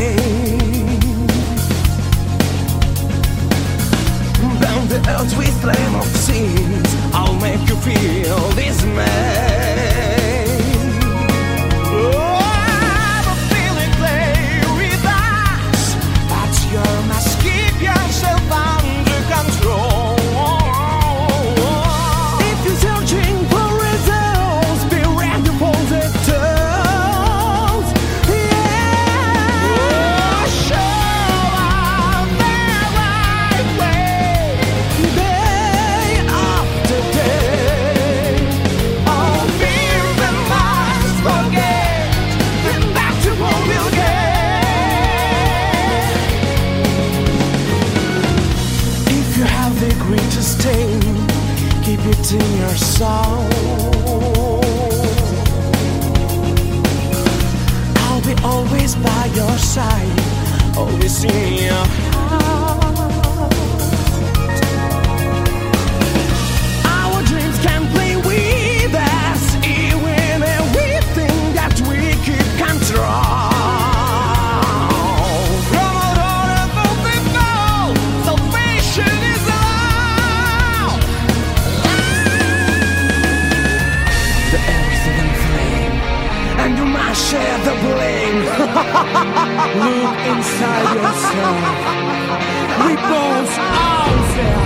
pain Bound the earth with flame of sins I'll make you feel this man. in your soul? I'll be always by your side. Always in your heart. Look inside yourself. We both are there.